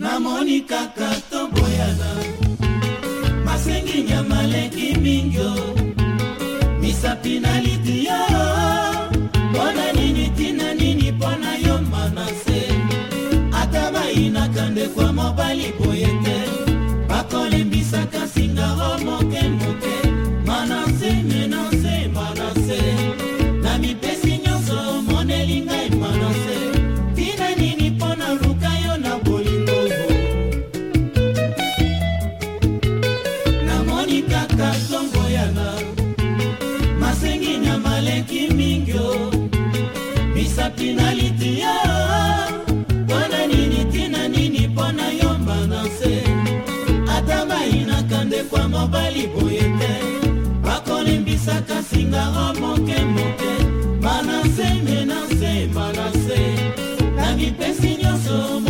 namoni kaka toboyana masengi nyama leki mingio misapi na litiya mpo na nini ntina nini mpo na yo manase ata bayinaka ndekwa mobali boye te bakolembisaka singaro moke moke manase menase manase na mipesi tongoyana masengi nyama leki mingio misapi na litia mpona nini tina nini mpo na yombana nse ata mai nakandekwa mobali boye te bakolimbisaka singara moke moke manase menase manase na bipesi nyonso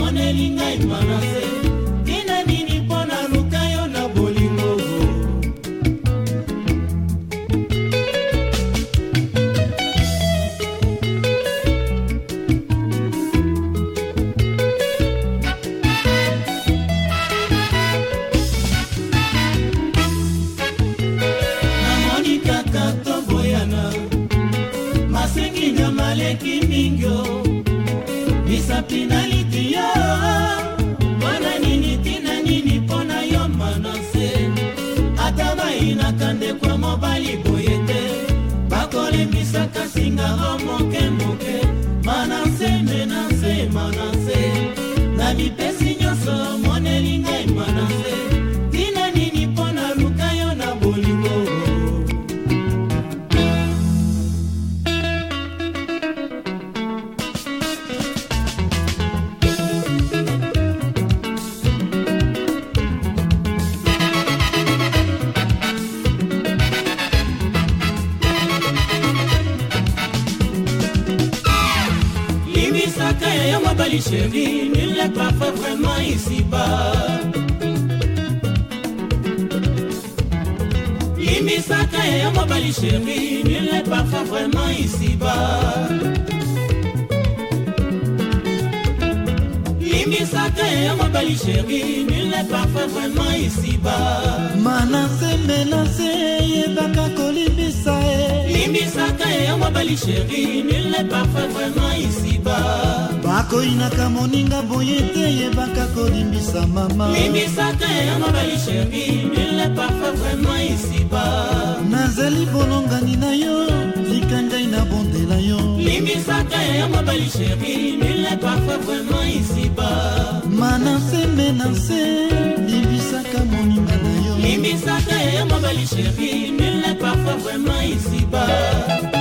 baleki mingio misapi na litiyo mpona nini tina nini mpo na yo manase ata bayinaka ndekwa mobali boye te bakolembisaka singa o mokemoke manase menase manase na mipesi Ibisaka ya mabali chérie Nul n'est pas vraiment ici-bas Ibisaka ya mabali chérie Nul n'est pas vraiment ici-bas Ibisaka ya ma chérie Nul n'est pas vraiment ici-bas Manassez mobali sheri nul n'est parfait vraiment ici-bas bakoyinaka moninga boye te yebaka kolimbisa mama limbisa te ya mobali sheri nul n'est parfait vraiment ici-bas nazali bolongani na yo tika ngai nabondela yo limbisa te ya mobali sheri nul n'est parfait vraiment ici-bas manase menase libisaka moninga na yo limbisa te ya mobali sheri nul n'est parfait vraiment ici-bas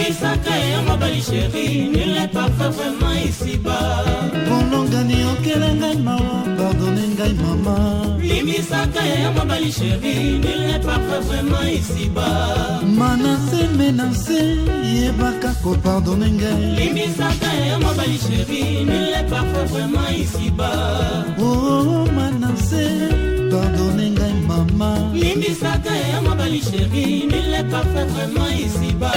misaka ya mobali sheri nile parfa vraimen isiba kolonga niyokele ngai mawa pardone ngai mama limisaka ya mobali sheri nile parfa vraimen isiba manase menase yebaka kopardone ngai limisaka ya mobali sheri nile parfa vraimen isiba oo oh, oh, oh, manase pardone ngai mama limisaka ya mobali sheri nile parfa vraimen isiba